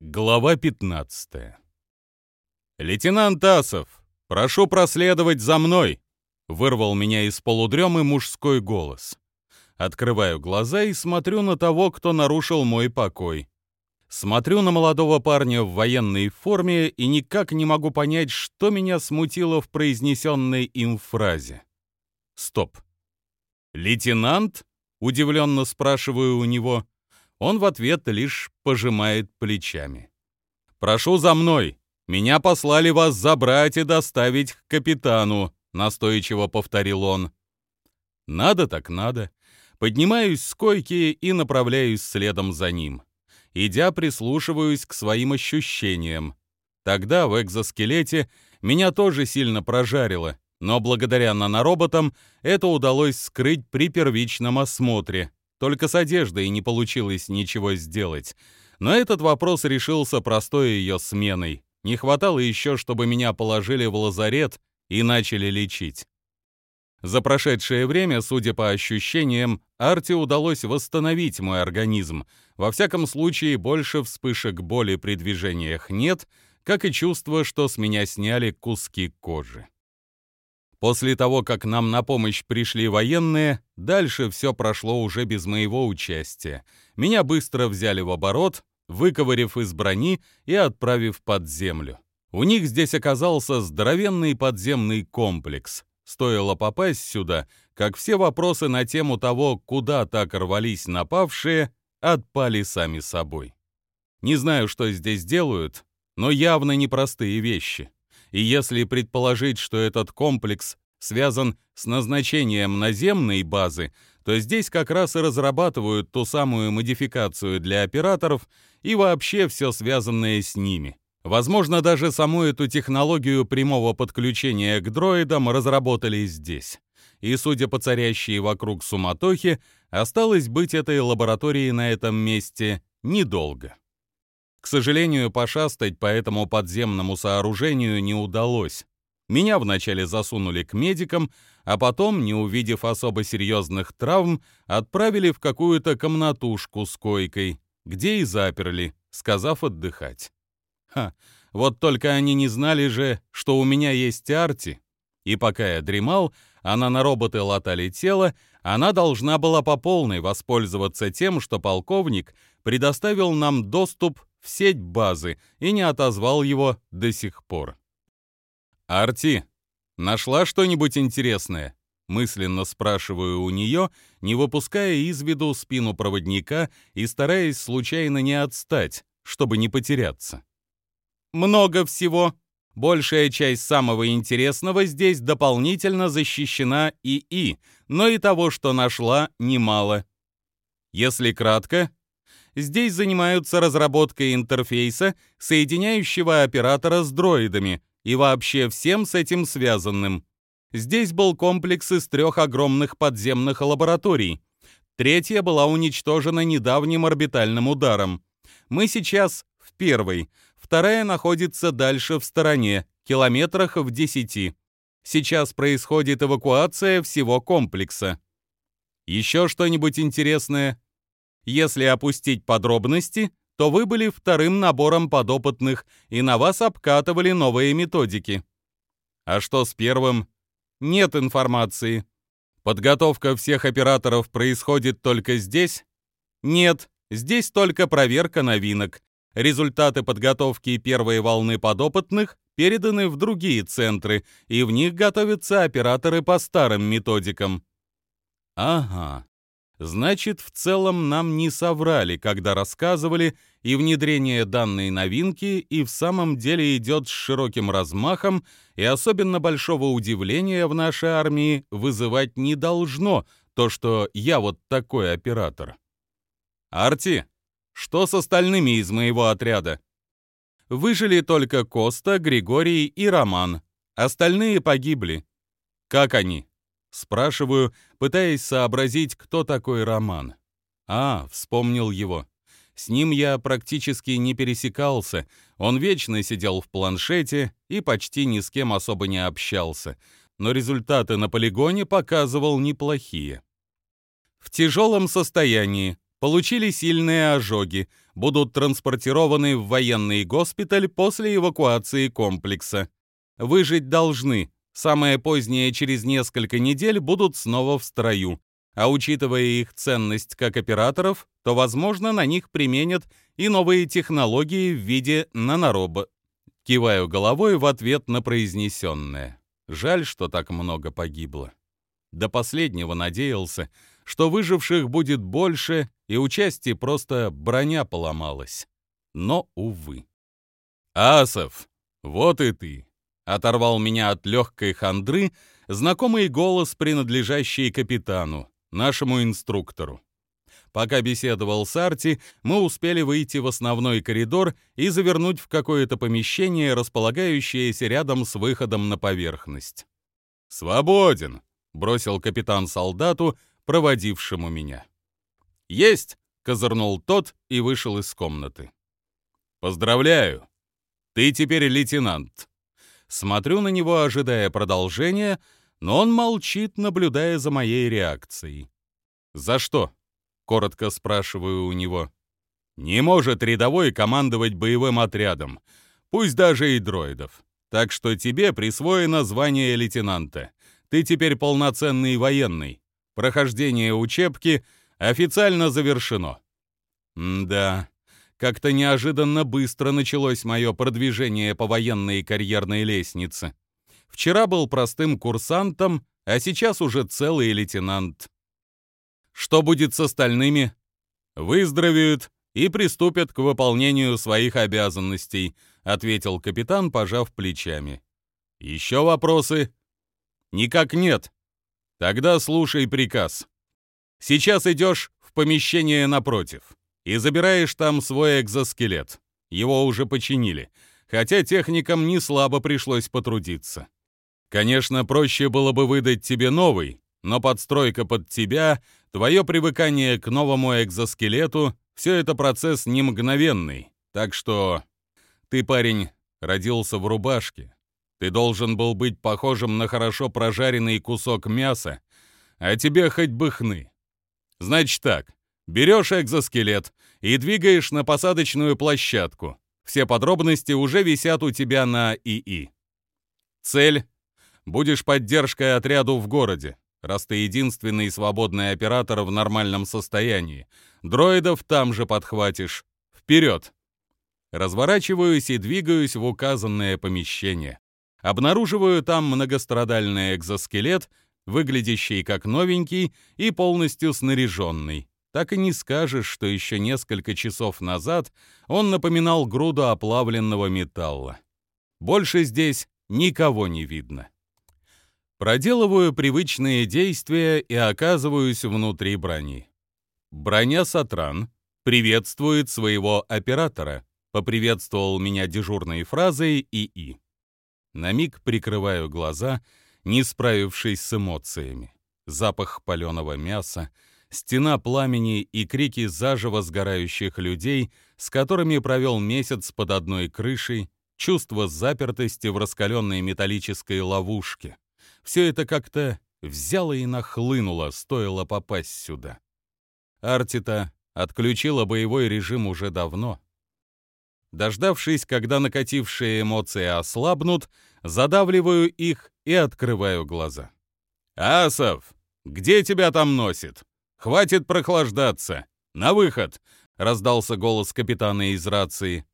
Глава 15 «Лейтенант Асов, прошу проследовать за мной!» Вырвал меня из полудремы мужской голос. Открываю глаза и смотрю на того, кто нарушил мой покой. Смотрю на молодого парня в военной форме и никак не могу понять, что меня смутило в произнесенной им фразе. Стоп. «Лейтенант?» — удивленно спрашиваю у него. Он в ответ лишь пожимает плечами. «Прошу за мной. Меня послали вас забрать и доставить к капитану», — настойчиво повторил он. «Надо так надо». Поднимаюсь с койки и направляюсь следом за ним. Идя, прислушиваюсь к своим ощущениям. Тогда в экзоскелете меня тоже сильно прожарило, но благодаря нанороботам это удалось скрыть при первичном осмотре. Только с одеждой не получилось ничего сделать. Но этот вопрос решился простой ее сменой. Не хватало еще, чтобы меня положили в лазарет и начали лечить. За прошедшее время, судя по ощущениям, Арте удалось восстановить мой организм. Во всяком случае, больше вспышек боли при движениях нет, как и чувство, что с меня сняли куски кожи. После того, как нам на помощь пришли военные, дальше все прошло уже без моего участия. Меня быстро взяли в оборот, выковырив из брони и отправив под землю. У них здесь оказался здоровенный подземный комплекс. Стоило попасть сюда, как все вопросы на тему того, куда так рвались напавшие, отпали сами собой. Не знаю, что здесь делают, но явно непростые вещи и если предположить, что этот комплекс связан с назначением наземной базы, то здесь как раз и разрабатывают ту самую модификацию для операторов и вообще все связанное с ними. Возможно, даже саму эту технологию прямого подключения к дроидам разработали здесь. И, судя по царящей вокруг суматохе, осталось быть этой лабораторией на этом месте недолго. К сожалению, пошастать по этому подземному сооружению не удалось. Меня вначале засунули к медикам, а потом, не увидев особо серьезных травм, отправили в какую-то комнатушку с койкой, где и заперли, сказав отдыхать. Ха, вот только они не знали же, что у меня есть Арти, и пока я дремал, она на роботы латали тело, она должна была по полной воспользоваться тем, что полковник предоставил нам доступ в сеть базы и не отозвал его до сих пор. «Арти, нашла что-нибудь интересное?» Мысленно спрашиваю у нее, не выпуская из виду спину проводника и стараясь случайно не отстать, чтобы не потеряться. «Много всего. Большая часть самого интересного здесь дополнительно защищена ИИ, но и того, что нашла, немало. Если кратко, здесь занимаются разработкой интерфейса, соединяющего оператора с дроидами и вообще всем с этим связанным. Здесь был комплекс из трех огромных подземных лабораторий. Третья была уничтожена недавним орбитальным ударом. Мы сейчас в первой, вторая находится дальше в стороне, километрах в десяти. Сейчас происходит эвакуация всего комплекса. Еще что-нибудь интересное? Если опустить подробности, то вы были вторым набором подопытных, и на вас обкатывали новые методики. А что с первым? Нет информации. Подготовка всех операторов происходит только здесь? Нет, здесь только проверка новинок. Результаты подготовки первой волны подопытных переданы в другие центры, и в них готовятся операторы по старым методикам. Ага. Значит, в целом нам не соврали, когда рассказывали, и внедрение данной новинки и в самом деле идет с широким размахом, и особенно большого удивления в нашей армии вызывать не должно то, что я вот такой оператор. «Арти, что с остальными из моего отряда?» Выжили только Коста, Григорий и Роман. Остальные погибли. Как они? Спрашиваю, пытаясь сообразить, кто такой Роман. А, вспомнил его. С ним я практически не пересекался, он вечно сидел в планшете и почти ни с кем особо не общался, но результаты на полигоне показывал неплохие. В тяжелом состоянии, получили сильные ожоги, будут транспортированы в военный госпиталь после эвакуации комплекса. Выжить должны, самое позднее через несколько недель будут снова в строю, а учитывая их ценность как операторов, то, возможно, на них применят и новые технологии в виде нанороба. Киваю головой в ответ на произнесенное. Жаль, что так много погибло. До последнего надеялся, что выживших будет больше, и у части просто броня поломалась. Но, увы. «Асов, вот и ты!» — оторвал меня от легкой хандры знакомый голос, принадлежащий капитану, нашему инструктору. Пока беседовал с Арти, мы успели выйти в основной коридор и завернуть в какое-то помещение, располагающееся рядом с выходом на поверхность. «Свободен!» — бросил капитан солдату, проводившему меня. «Есть!» — козырнул тот и вышел из комнаты. «Поздравляю! Ты теперь лейтенант!» Смотрю на него, ожидая продолжения, но он молчит, наблюдая за моей реакцией. «За что?» — коротко спрашиваю у него. «Не может рядовой командовать боевым отрядом, пусть даже и дроидов. Так что тебе присвоено звание лейтенанта. Ты теперь полноценный военный. Прохождение учебки официально завершено. М да, как-то неожиданно быстро началось мое продвижение по военной карьерной лестнице. Вчера был простым курсантом, а сейчас уже целый лейтенант. Что будет с остальными? Выздоровеют и приступят к выполнению своих обязанностей, ответил капитан, пожав плечами. Еще вопросы? Никак нет. Тогда слушай приказ. Сейчас идешь в помещение напротив и забираешь там свой экзоскелет. Его уже починили, хотя техникам не слабо пришлось потрудиться. Конечно, проще было бы выдать тебе новый, но подстройка под тебя, твое привыкание к новому экзоскелету — все это процесс не мгновенный, так что ты, парень, родился в рубашке, ты должен был быть похожим на хорошо прожаренный кусок мяса, а тебе хоть бы хны. Значит так, берешь экзоскелет и двигаешь на посадочную площадку. Все подробности уже висят у тебя на ИИ. Цель — будешь поддержкой отряду в городе, раз ты единственный свободный оператор в нормальном состоянии. Дроидов там же подхватишь. Вперед! Разворачиваюсь и двигаюсь в указанное помещение. Обнаруживаю там многострадальный экзоскелет, выглядящий как новенький и полностью снаряженный. Так и не скажешь, что еще несколько часов назад он напоминал груду оплавленного металла. Больше здесь никого не видно. Проделываю привычные действия и оказываюсь внутри брони. Броня Сатран приветствует своего оператора, поприветствовал меня дежурной фразой ИИ. На миг прикрываю глаза, не справившись с эмоциями. Запах паленого мяса, стена пламени и крики заживо сгорающих людей, с которыми провел месяц под одной крышей, чувство запертости в раскаленной металлической ловушке. Все это как-то взяло и нахлынуло, стоило попасть сюда. Артита отключила боевой режим уже давно, Дождавшись, когда накатившие эмоции ослабнут, задавливаю их и открываю глаза. «Асов, где тебя там носит? Хватит прохлаждаться! На выход!» — раздался голос капитана из рации.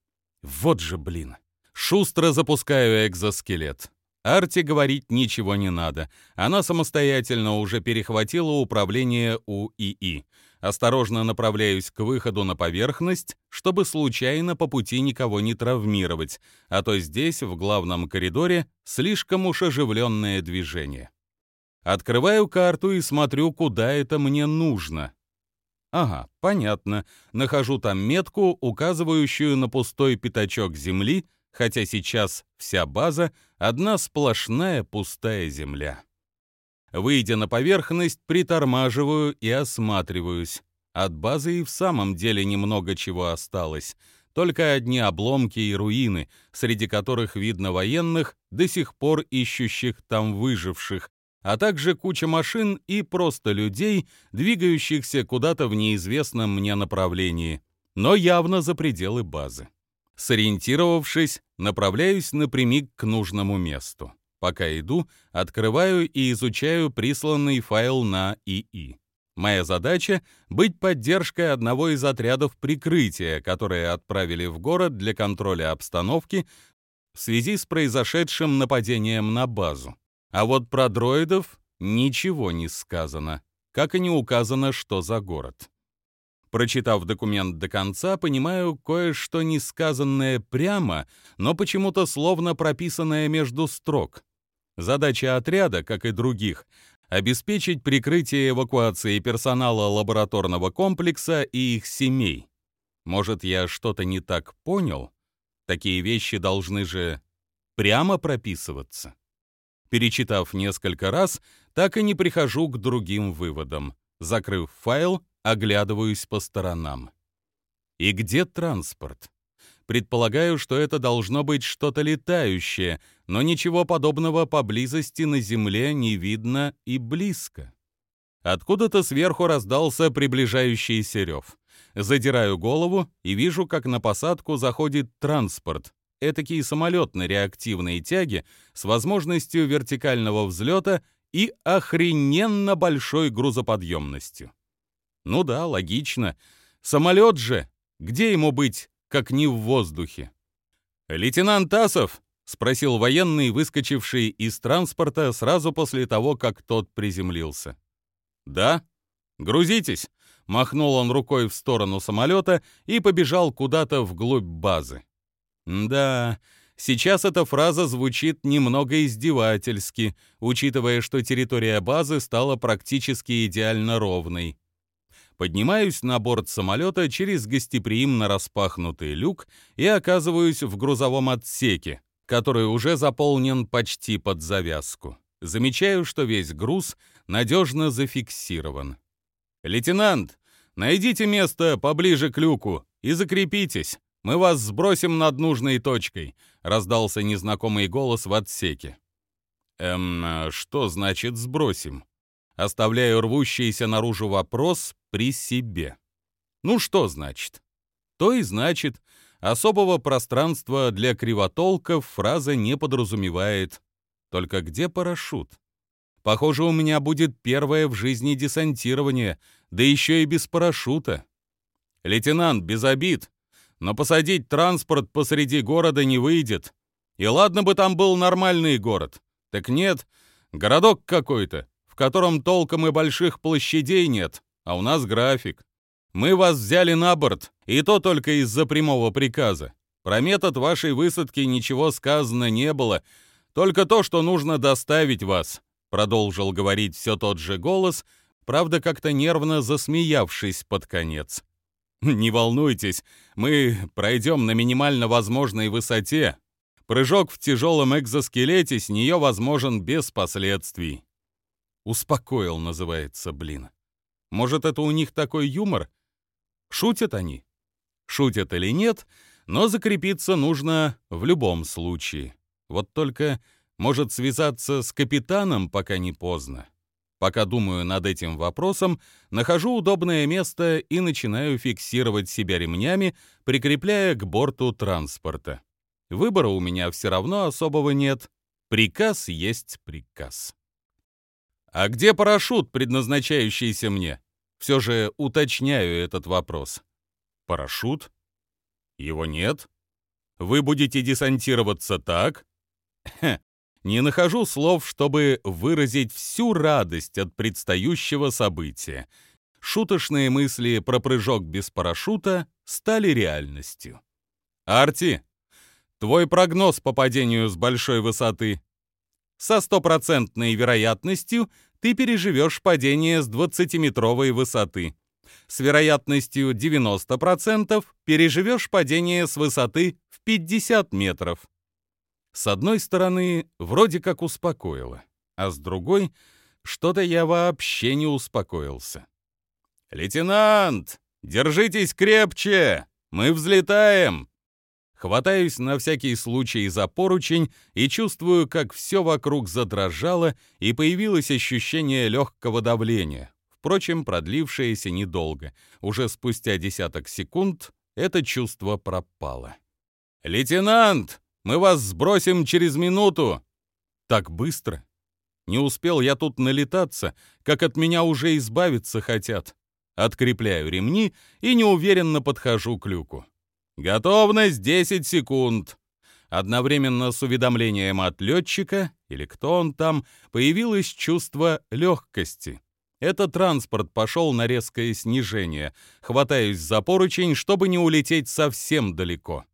«Вот же, блин!» Шустро запускаю экзоскелет. Арте говорить ничего не надо. Она самостоятельно уже перехватила управление у ИИ. Осторожно направляюсь к выходу на поверхность, чтобы случайно по пути никого не травмировать, а то здесь, в главном коридоре, слишком уж оживленное движение. Открываю карту и смотрю, куда это мне нужно. Ага, понятно. Нахожу там метку, указывающую на пустой пятачок земли, хотя сейчас вся база — одна сплошная пустая земля. Выйдя на поверхность, притормаживаю и осматриваюсь. От базы и в самом деле немного чего осталось. Только одни обломки и руины, среди которых видно военных, до сих пор ищущих там выживших, а также куча машин и просто людей, двигающихся куда-то в неизвестном мне направлении. но явно за пределы базы. Сориентировавшись, направляюсь напрямик к нужному месту. Пока иду, открываю и изучаю присланный файл на ИИ. Моя задача — быть поддержкой одного из отрядов прикрытия, которые отправили в город для контроля обстановки в связи с произошедшим нападением на базу. А вот про дроидов ничего не сказано, как и не указано, что за город. Прочитав документ до конца, понимаю кое-что не сказанное прямо, но почему-то словно прописанное между строк. Задача отряда, как и других, обеспечить прикрытие эвакуации персонала лабораторного комплекса и их семей. Может, я что-то не так понял? Такие вещи должны же прямо прописываться. Перечитав несколько раз, так и не прихожу к другим выводам. Закрыв файл, оглядываюсь по сторонам. И где транспорт? Предполагаю, что это должно быть что-то летающее, но ничего подобного поблизости на земле не видно и близко. Откуда-то сверху раздался приближающийся рев. Задираю голову и вижу, как на посадку заходит транспорт. Этакий самолет на реактивной тяге с возможностью вертикального взлета и охрененно большой грузоподъемностью. Ну да, логично. Самолет же. Где ему быть как не в воздухе. «Лейтенант Тасов?» — спросил военный, выскочивший из транспорта сразу после того, как тот приземлился. «Да? Грузитесь!» — махнул он рукой в сторону самолета и побежал куда-то вглубь базы. «Да, сейчас эта фраза звучит немного издевательски, учитывая, что территория базы стала практически идеально ровной. Поднимаюсь на борт самолета через гостеприимно распахнутый люк и оказываюсь в грузовом отсеке, который уже заполнен почти под завязку. Замечаю, что весь груз надежно зафиксирован. «Лейтенант, найдите место поближе к люку и закрепитесь. Мы вас сбросим над нужной точкой», — раздался незнакомый голос в отсеке. «Эм, что значит «сбросим»?» Оставляю рвущийся наружу вопрос при себе. Ну что значит? То и значит, особого пространства для кривотолков фраза не подразумевает. Только где парашют? Похоже, у меня будет первое в жизни десантирование, да еще и без парашюта. Лейтенант, без обид, но посадить транспорт посреди города не выйдет. И ладно бы там был нормальный город. Так нет, городок какой-то, в котором толком и больших площадей нет, а у нас график. Мы вас взяли на борт, и то только из-за прямого приказа. Про метод вашей высадки ничего сказано не было, только то, что нужно доставить вас», — продолжил говорить все тот же голос, правда, как-то нервно засмеявшись под конец. «Не волнуйтесь, мы пройдем на минимально возможной высоте. Прыжок в тяжелом экзоскелете с нее возможен без последствий. Успокоил, называется, блин. Может, это у них такой юмор? Шутят они? Шутят или нет, но закрепиться нужно в любом случае. Вот только, может, связаться с капитаном, пока не поздно. Пока думаю над этим вопросом, нахожу удобное место и начинаю фиксировать себя ремнями, прикрепляя к борту транспорта. Выбора у меня все равно особого нет. Приказ есть приказ. «А где парашют, предназначающийся мне?» Все же уточняю этот вопрос. «Парашют? Его нет? Вы будете десантироваться так?» Не нахожу слов, чтобы выразить всю радость от предстоящего события. Шуточные мысли про прыжок без парашюта стали реальностью. «Арти, твой прогноз по падению с большой высоты?» со стопроцентной вероятностью ты переживешь падение с 20-метровой высоты. С вероятностью 90% переживешь падение с высоты в 50 метров. С одной стороны, вроде как успокоило, а с другой, что-то я вообще не успокоился. «Лейтенант, держитесь крепче! Мы взлетаем!» Хватаюсь на всякий случай за поручень и чувствую, как все вокруг задрожало и появилось ощущение легкого давления, впрочем, продлившееся недолго. Уже спустя десяток секунд это чувство пропало. «Лейтенант, мы вас сбросим через минуту!» Так быстро. Не успел я тут налетаться, как от меня уже избавиться хотят. Открепляю ремни и неуверенно подхожу к люку. «Готовность 10 секунд!» Одновременно с уведомлением от летчика, или кто он там, появилось чувство легкости. Этот транспорт пошел на резкое снижение. Хватаюсь за поручень, чтобы не улететь совсем далеко.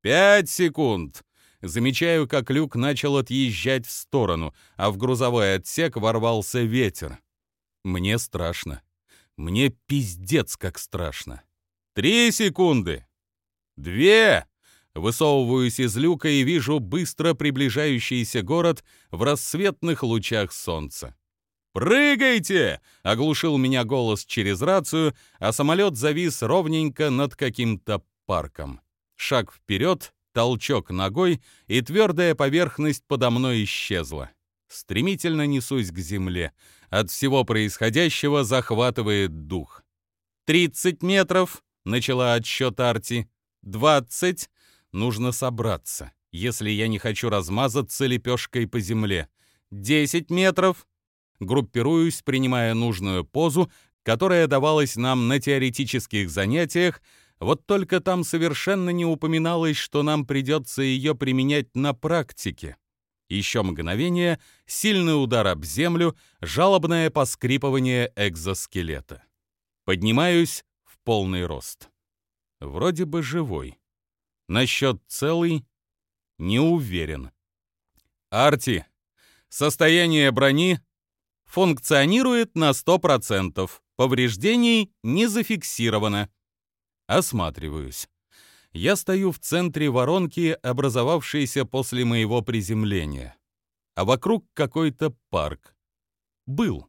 «Пять секунд!» Замечаю, как люк начал отъезжать в сторону, а в грузовой отсек ворвался ветер. Мне страшно. Мне пиздец как страшно. Три секунды. Две. Высовываюсь из люка и вижу быстро приближающийся город в рассветных лучах солнца. «Прыгайте!» — оглушил меня голос через рацию, а самолет завис ровненько над каким-то парком. Шаг вперед, толчок ногой, и твердая поверхность подо мной исчезла. Стремительно несусь к земле. От всего происходящего захватывает дух. «Тридцать метров!» — начала отсчет Арти. «Двадцать!» Нужно собраться, если я не хочу размазаться лепешкой по земле. «Десять метров!» Группируюсь, принимая нужную позу, которая давалась нам на теоретических занятиях, вот только там совершенно не упоминалось, что нам придется ее применять на практике. Еще мгновение, сильный удар об землю, жалобное поскрипывание экзоскелета. Поднимаюсь в полный рост. Вроде бы живой. Насчет целый не уверен. Арти, состояние брони функционирует на 100%. Повреждений не зафиксировано. Осматриваюсь. Я стою в центре воронки, образовавшейся после моего приземления. А вокруг какой-то парк. Был.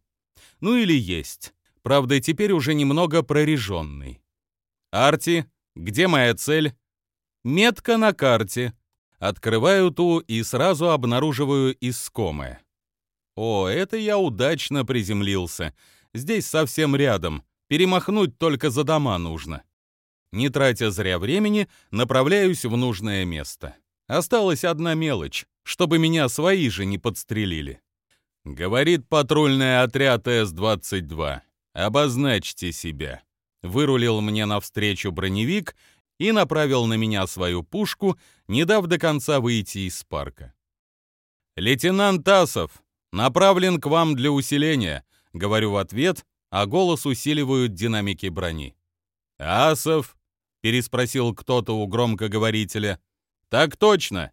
Ну или есть. Правда, теперь уже немного прореженный. Арти, где моя цель? Метка на карте. Открываю ту и сразу обнаруживаю искомое. О, это я удачно приземлился. Здесь совсем рядом. Перемахнуть только за дома нужно. Не тратя зря времени, направляюсь в нужное место. Осталась одна мелочь, чтобы меня свои же не подстрелили. Говорит патрульный отряд С-22. Обозначьте себя. Вырулил мне навстречу броневик и направил на меня свою пушку, не дав до конца выйти из парка. «Лейтенант Тасов, направлен к вам для усиления», — говорю в ответ, а голос усиливают динамики брони. «Асов, переспросил кто-то у громкоговорителя. Так точно.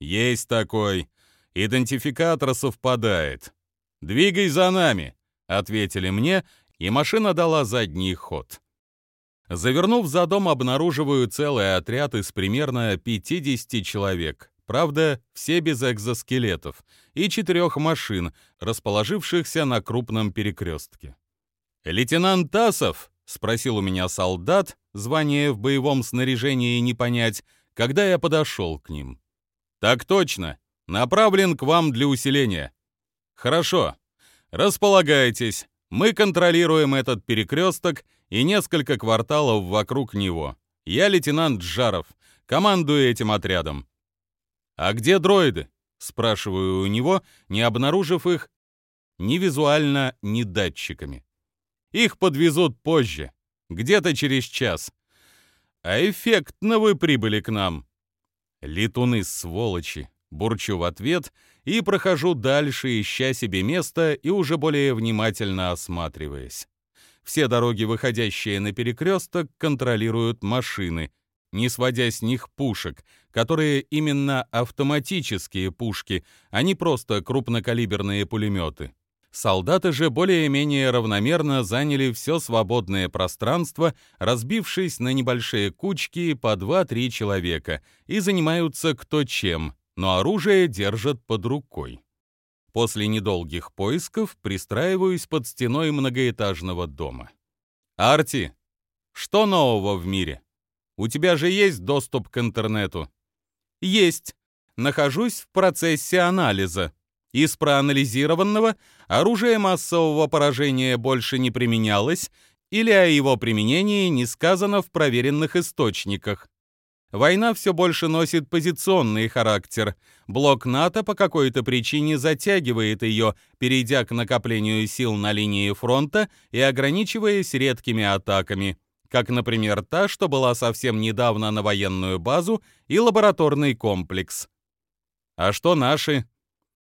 Есть такой. Идентификатор совпадает. Двигай за нами, ответили мне, и машина дала задний ход. Завернув за дом, обнаруживаю целый отряд из примерно 50 человек. Правда, все без экзоскелетов, и четырех машин, расположившихся на крупном перекрестке. Лейтенант Тасов — спросил у меня солдат, звание в боевом снаряжении не понять, когда я подошел к ним. «Так точно. Направлен к вам для усиления». «Хорошо. Располагайтесь. Мы контролируем этот перекресток и несколько кварталов вокруг него. Я лейтенант Жаров, командую этим отрядом». «А где дроиды?» — спрашиваю у него, не обнаружив их ни визуально, ни датчиками. Их подвезут позже, где-то через час. А эффектно вы прибыли к нам. Летуны сволочи, бурчу в ответ и прохожу дальше, ища себе место и уже более внимательно осматриваясь. Все дороги, выходящие на перекресток, контролируют машины, не сводя с них пушек, которые именно автоматические пушки, а не просто крупнокалиберные пулеметы. Солдаты же более-менее равномерно заняли все свободное пространство, разбившись на небольшие кучки по 2-3 человека, и занимаются кто чем, но оружие держат под рукой. После недолгих поисков пристраиваюсь под стеной многоэтажного дома. «Арти, что нового в мире? У тебя же есть доступ к интернету?» «Есть. Нахожусь в процессе анализа», из проанализированного оружие массового поражения больше не применялось, или о его применении не сказано в проверенных источниках. Война все больше носит позиционный характер. Блок НАТО по какой-то причине затягивает ее, перейдя к накоплению сил на линии фронта и ограничиваясь редкими атаками, как, например, та, что была совсем недавно на военную базу и лабораторный комплекс. А что наши?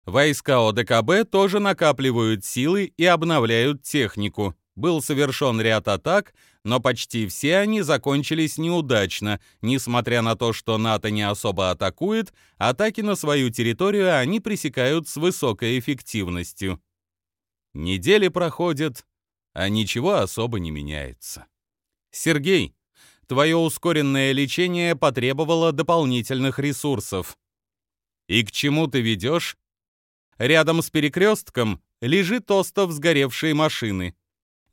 Войска ОДКБ тоже накапливают силы и обновляют технику. Был совершен ряд атак, но почти все они закончились неудачно, несмотря на то, что НАТО не особо атакует, атаки на свою территорию они пресекают с высокой эффективностью. Недели проходят, а ничего особо не меняется. Сергей, твое ускоренное лечение потребовало дополнительных ресурсов. И к чему ты ведешь? Рядом с перекрестком лежит остов сгоревшей машины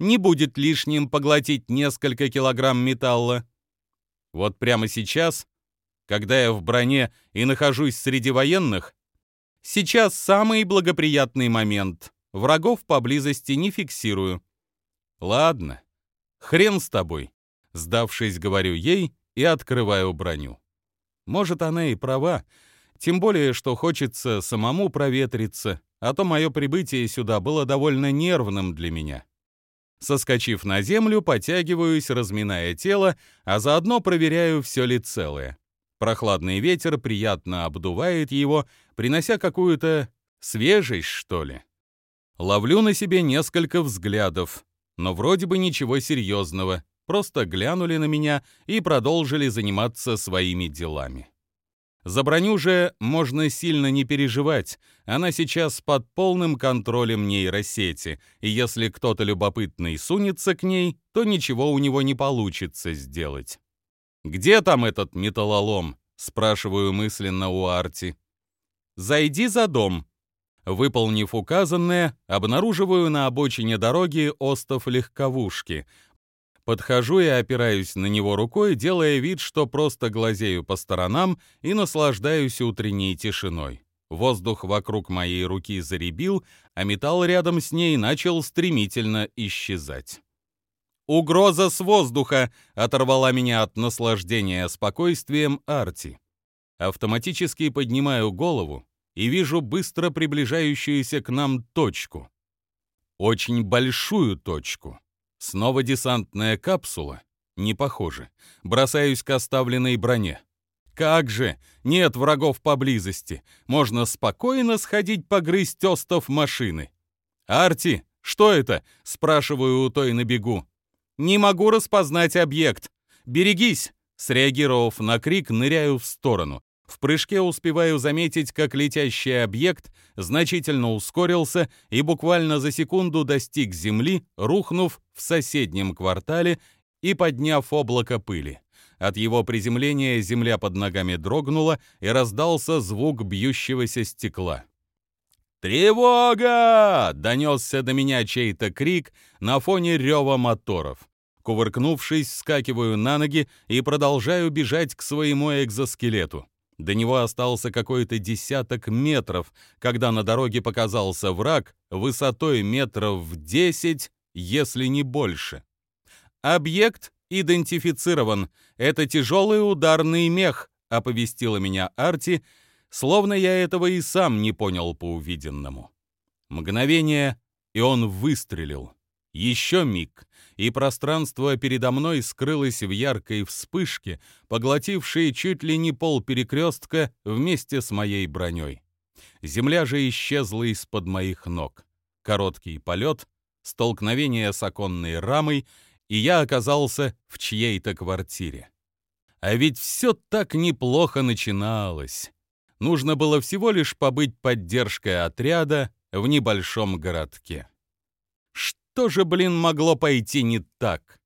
не будет лишним поглотить несколько килограмм металла. Вот прямо сейчас, когда я в броне и нахожусь среди военных, сейчас самый благоприятный момент. Врагов поблизости не фиксирую. Ладно, хрен с тобой. Сдавшись, говорю ей и открываю броню. Может, она и права, тем более, что хочется самому проветриться, а то мое прибытие сюда было довольно нервным для меня. Соскочив на землю, потягиваюсь, разминая тело, а заодно проверяю, все ли целое. Прохладный ветер приятно обдувает его, принося какую-то свежесть, что ли. Ловлю на себе несколько взглядов, но вроде бы ничего серьезного, просто глянули на меня и продолжили заниматься своими делами. За броню же можно сильно не переживать, она сейчас под полным контролем нейросети, и если кто-то любопытный сунется к ней, то ничего у него не получится сделать. «Где там этот металлолом?» — спрашиваю мысленно у Арти. «Зайди за дом». Выполнив указанное, обнаруживаю на обочине дороги остов легковушки, Подхожу и опираюсь на него рукой, делая вид, что просто глазею по сторонам и наслаждаюсь утренней тишиной. Воздух вокруг моей руки заребил, а металл рядом с ней начал стремительно исчезать. «Угроза с воздуха!» — оторвала меня от наслаждения спокойствием Арти. Автоматически поднимаю голову и вижу быстро приближающуюся к нам точку. Очень большую точку. Снова десантная капсула? Не похоже. Бросаюсь к оставленной броне. Как же! Нет врагов поблизости. Можно спокойно сходить погрызть остов машины. «Арти, что это?» — спрашиваю у той на бегу. «Не могу распознать объект. Берегись!» Среагировав на крик, ныряю в сторону. В прыжке успеваю заметить, как летящий объект значительно ускорился и буквально за секунду достиг земли, рухнув в соседнем квартале и подняв облако пыли. От его приземления земля под ногами дрогнула и раздался звук бьющегося стекла. «Тревога!» — донесся до меня чей-то крик на фоне рева моторов. Кувыркнувшись, скакиваю на ноги и продолжаю бежать к своему экзоскелету. До него остался какой-то десяток метров, когда на дороге показался враг высотой метров в десять, если не больше. «Объект идентифицирован. Это тяжелый ударный мех», — оповестила меня Арти, словно я этого и сам не понял по увиденному. Мгновение, и он выстрелил. Еще миг, и пространство передо мной скрылось в яркой вспышке, поглотившей чуть ли не пол перекрестка вместе с моей броней. Земля же исчезла из-под моих ног. Короткий полет, столкновение с оконной рамой, и я оказался в чьей-то квартире. А ведь все так неплохо начиналось. Нужно было всего лишь побыть поддержкой отряда в небольшом городке. Что же, блин, могло пойти не так?